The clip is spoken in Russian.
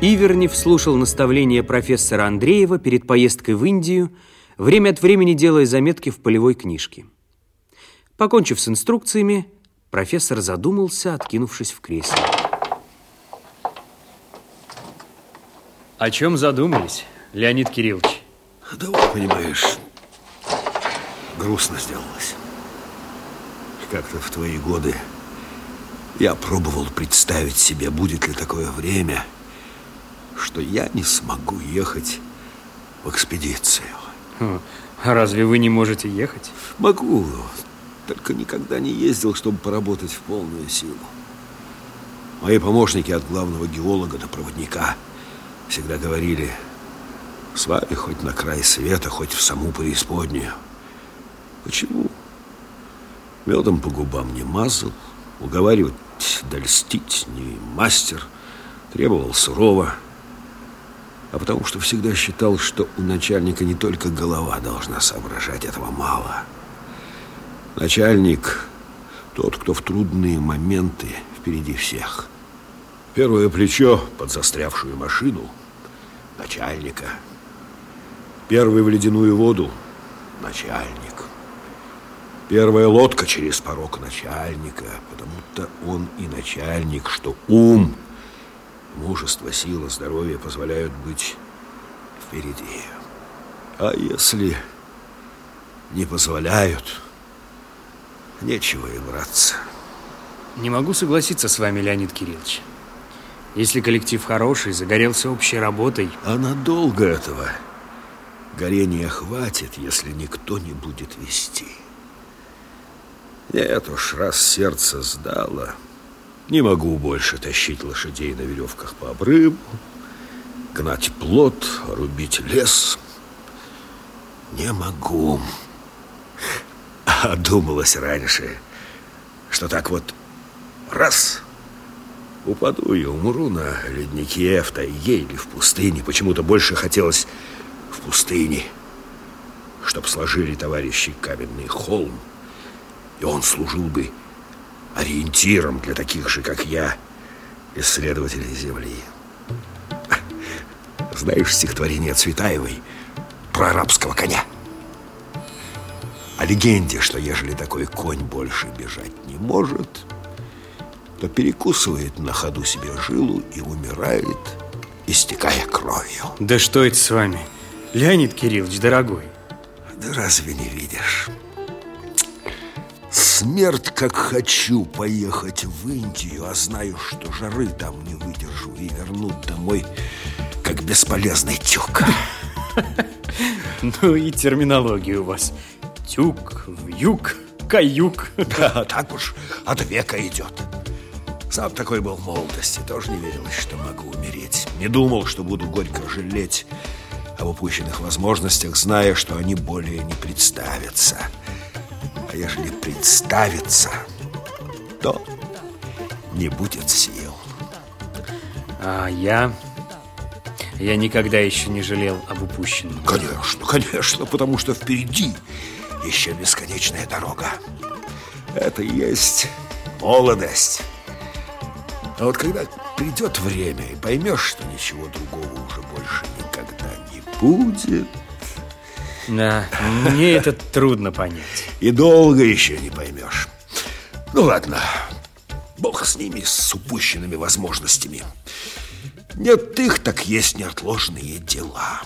Ивернев слушал наставления профессора Андреева перед поездкой в Индию, время от времени делая заметки в полевой книжке. Покончив с инструкциями, профессор задумался, откинувшись в кресле. О чем задумались, Леонид Кириллович? Да вот, понимаешь, грустно сделалось. Как-то в твои годы я пробовал представить себе, будет ли такое время, что я не смогу ехать в экспедицию. Хм, а разве вы не можете ехать? Могу, только никогда не ездил, чтобы поработать в полную силу. Мои помощники от главного геолога до проводника всегда говорили, с вами хоть на край света, хоть в саму преисподнюю. Почему? Медом по губам не мазал, уговаривать да льстить не мастер, требовал сурово, а потому что всегда считал, что у начальника не только голова должна соображать, этого мало. Начальник – тот, кто в трудные моменты впереди всех. Первое плечо под застрявшую машину – начальника. Первый в ледяную воду – начальник. Первая лодка через порог начальника, потому-то он и начальник, что ум – Мужество, сила, здоровье позволяют быть впереди. А если не позволяют, нечего и браться. Не могу согласиться с вами, Леонид Кириллович. Если коллектив хороший, загорелся общей работой... А надолго этого горения хватит, если никто не будет вести. Нет уж, раз сердце сдало... Не могу больше тащить лошадей на веревках по обрыву, гнать плод, рубить лес. Не могу. А думалось раньше, что так вот раз упаду и умру на леднике, в тайге или в пустыне. Почему-то больше хотелось в пустыне, чтоб сложили товарищи каменный холм, и он служил бы ориентиром для таких же, как я, исследователей Земли. Знаешь стихотворение Цветаевой про арабского коня? О легенде, что ежели такой конь больше бежать не может, то перекусывает на ходу себе жилу и умирает, истекая кровью. Да что это с вами, Леонид Кириллович, дорогой? Да разве не видишь? Смерть, как хочу поехать в Индию, а знаю, что жары там не выдержу и вернуть домой, как бесполезный тюк. Ну и терминология у вас. Тюк, вьюг, каюк. Да, так уж от века идет. Сам такой был в молодости, тоже не верилось, что могу умереть. Не думал, что буду горько жалеть об упущенных возможностях, зная, что они более не представятся. А ежели представится, то не будет сил. А я... Я никогда еще не жалел об упущенном. Конечно, конечно, потому что впереди еще бесконечная дорога. Это и есть молодость. А вот когда придет время и поймешь, что ничего другого уже больше никогда не будет... Да, мне это трудно понять. И долго еще не поймешь. Ну ладно, бог с ними, с упущенными возможностями. Нет их, так есть неотложные дела.